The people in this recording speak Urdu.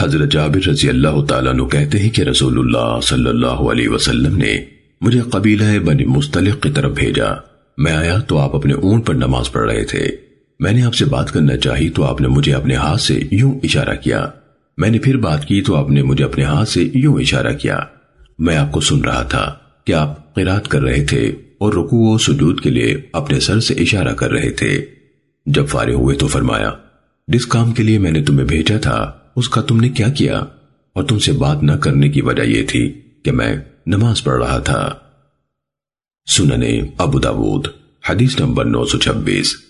حضرت جابر رضی اللہ تعالیٰ عنہ کہتے ہیں کہ رسول اللہ صلی اللہ علیہ وسلم نے مجھے قبیلہ بنی مستلق کی طرف بھیجا۔ میں آیا تو آپ اپنے اونٹ پر نماز پڑھ رہے تھے۔ میں نے آپ سے بات کرنا چاہی تو آپ نے مجھے اپنے ہاتھ سے یوں اشارہ کیا۔ میں نے پھر بات کی تو آپ نے مجھے اپنے ہاتھ سے یوں اشارہ کیا۔ میں آپ کو سن رہا تھا کہ آپ قرات کر رہے تھے اور رکوع و سجود کے لیے اپنے سر سے اشارہ کر رہے تھے۔ جب فارغ ہوئے تو فرمایا، جس کام کے لیے میں نے تمہیں بھیجا تھا اس کا تم نے کیا کیا؟ اور تم سے بات نہ کرنے کی وجہ یہ تھی کہ میں نماز پڑھ رہا تھا۔ سننے ابو داود، حدیث نمبر نو سو چھبیس۔